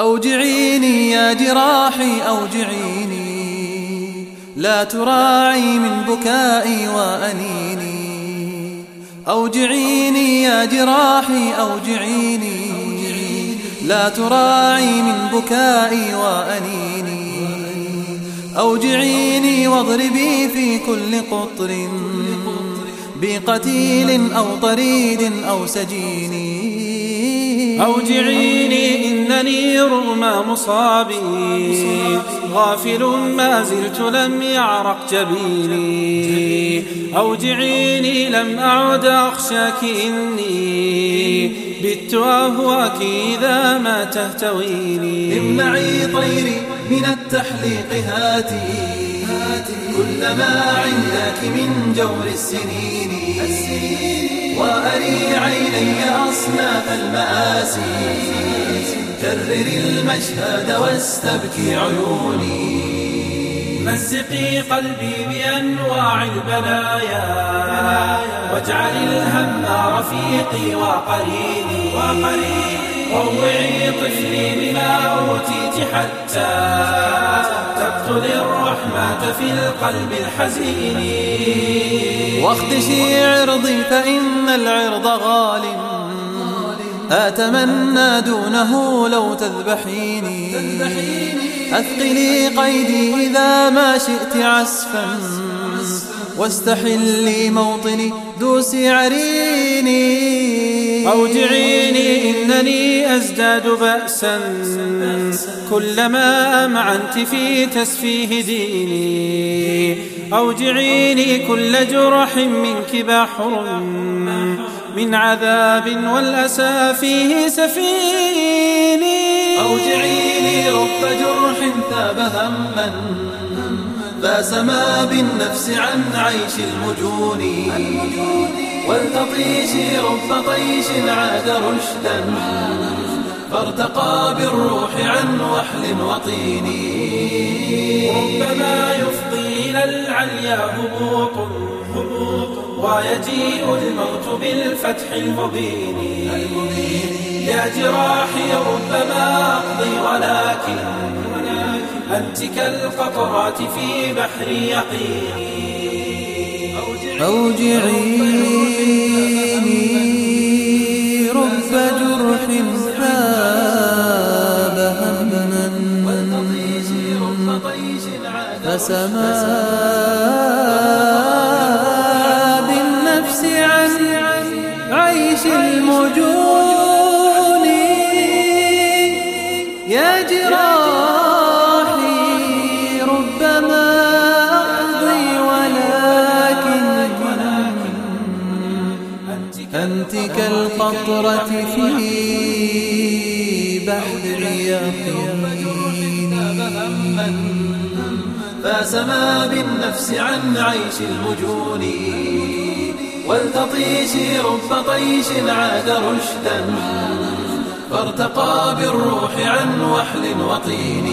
أوجعيني يا جراحي أوجعيني. لا تراعي من بكائي وأنيني. أوجعيني يا جراحي أوجعيني. لا تراعي من بكائي وأنيني. أوجعيني واضربي في كل قطر. بقتيل أو طريد أو سجين أوجعيني إنني رغم مصابي. غافل ما زلت لم يعرق جبيني. أوجعيني لم أعد أخشاك إني. بت أهواك إذا ما تهتويني. امنعي طيري من التحليق هاتي. كلما عندك من جور السنين. وأري عيني أصناف المآسي. كرر المشهد واستبكي عيوني. مزقي قلبي بأنواع البلايا. واجعل الهم رفيقي وقريني. روعي طفلي بما أوتيت حتى تقتل الرحمة في القلب الحزين. واخدشي عرضي فإن العرض غال أتمنى دونه لو تذبحيني. أثقلي قيدي إذا ما شئت عسفا. واستحلي موطني دوسي عريني أوجعيني إنني أزداد بأسا. كلما أمعنت في تسفيه ديني. أوجعيني كل جرح منك بحر من عذاب والأسى فيه سفيني أوجعيني رب جرح ثاب هما فاسما بالنفس عن عيش المجون. والتطيش رب طيش عاد رشدا فارتقى بالروح عن وحل وطين. ربما يفضي إلى العليا هبوط ويجيء الموت بالفتح المبين. يا جراحي ربما أقضي ولكن أنت كالقطرات في بحر يقيني أوجعيني رب جرح ثاب هما فسما كالقطرة في بحر يقين فاسما بالنفس عن عيش المجون. والتطيش رب طيش عاد رشدا. فارتقى بالروح عن وحل وطين.